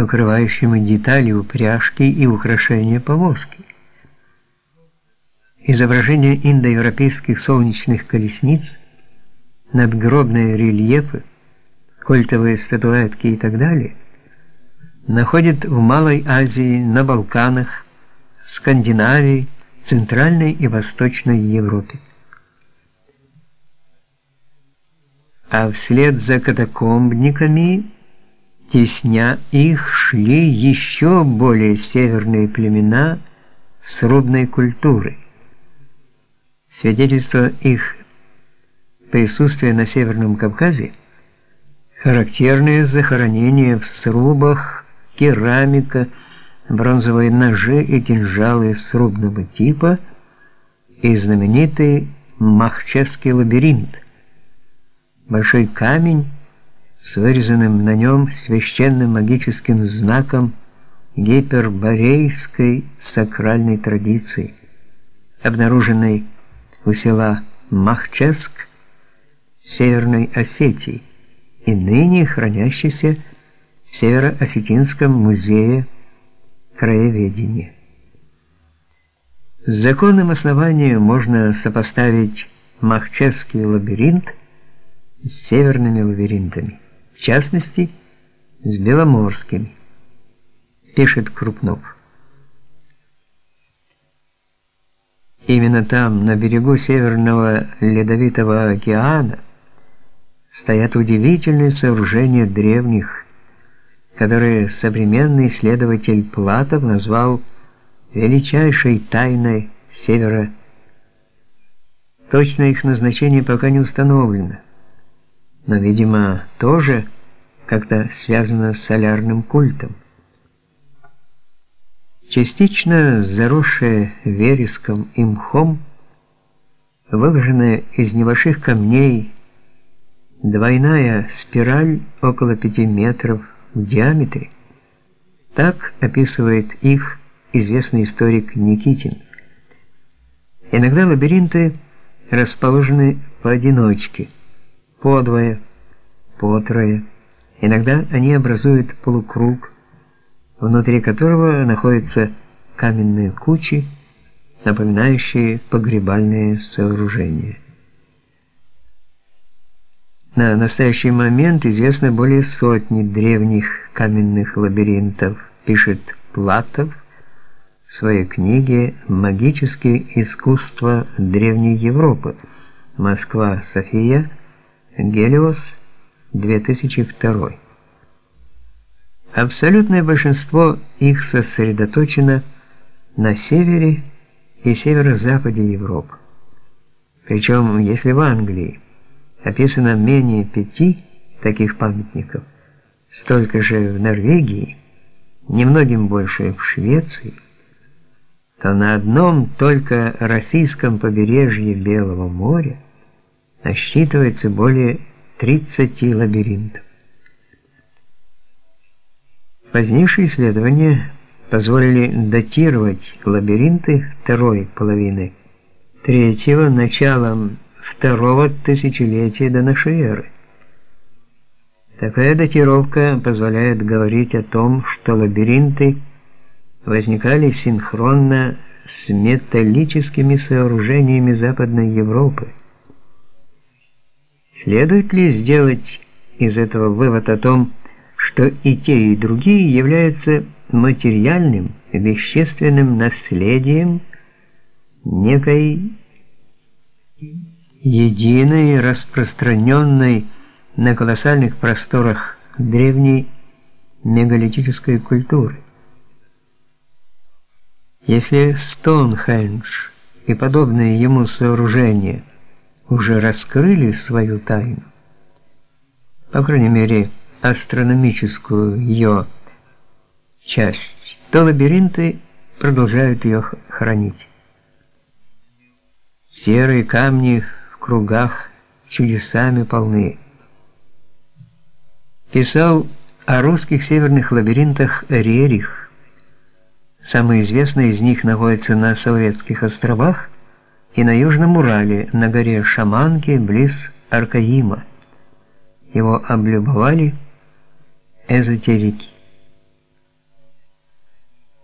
покрывающими детали упряжки и украшения повозки. Изображения индоевропейских солнечных колесниц, надгробные рельефы, культовые статуэтки и так далее находят в Малой Азии, на Балканах, Скандинавии, Центральной и Восточной Европе. А вслед за катакомбниками, тесня их, шли еще более северные племена срубной культуры. Свидетельство их присутствия на Северном Кавказе характерные захоронения в срубах, керамика, бронзовые ножи и кинжалы срубного типа и знаменитый Махчевский лабиринт. Большой камень с вырезанным на нем священным магическим знаком гиперборейской сакральной традиции, обнаруженной у села Махческ Северной Осетии и ныне хранящийся в Северо-Осетинском музее краеведения. С законным основанием можно сопоставить Махчевский лабиринт с северными лабиринтами, в частности, с Беломорскими, пишет Крупнов. Именно там, на берегу Северного Ледовитого океана, стоят удивительные сооружения древних которые современный исследователь Платов назвал величайшей тайной Севера. Точно их назначение пока не установлено, но, видимо, тоже как-то связано с солярным культом. Частично заросшая вереском и мхом, выложенная из небольших камней двойная спираль около 5 метров в диаметре. Так описывает их известный историк Никитин. Иногда лабиринты расположены поодиночке, подвое, потрое. Иногда они образуют полукруг, внутри которого находятся каменные кучи, напоминающие погребальные сооружения. На настоящий момент известно более сотни древних каменных лабиринтов, пишет Платов в своей книге «Магические искусства Древней Европы. Москва, София, Гелиос, 2002». Абсолютное большинство их сосредоточено на севере и северо-западе Европы. Причем, если в Англии описано менее пяти таких памятников, столько же в Норвегии, немногим больше в Швеции, то на одном только российском побережье Белого моря насчитывается более 30 лабиринтов. Позднейшие исследования позволили датировать лабиринты второй половины третьего началом второго тысячелетия до нашей эры. Такая датировка позволяет говорить о том, что лабиринты возникали синхронно с металлическими сооружениями Западной Европы. Следует ли сделать из этого вывод о том, что и те, и другие являются материальным, вещественным наследием некой единой, распространенной на колоссальных просторах древней мегалитической культуры. Если Стоунхендж и подобные ему сооружения уже раскрыли свою тайну, по крайней мере, астрономическую ее часть, то лабиринты продолжают ее хранить. Серые камни кругах чудесами полны. Писал о русских северных лабиринтах Рерих. Самый известный из них находится на Соловецких островах и на Южном Урале, на горе Шаманки, близ Аркаима. Его облюбовали эзотерики.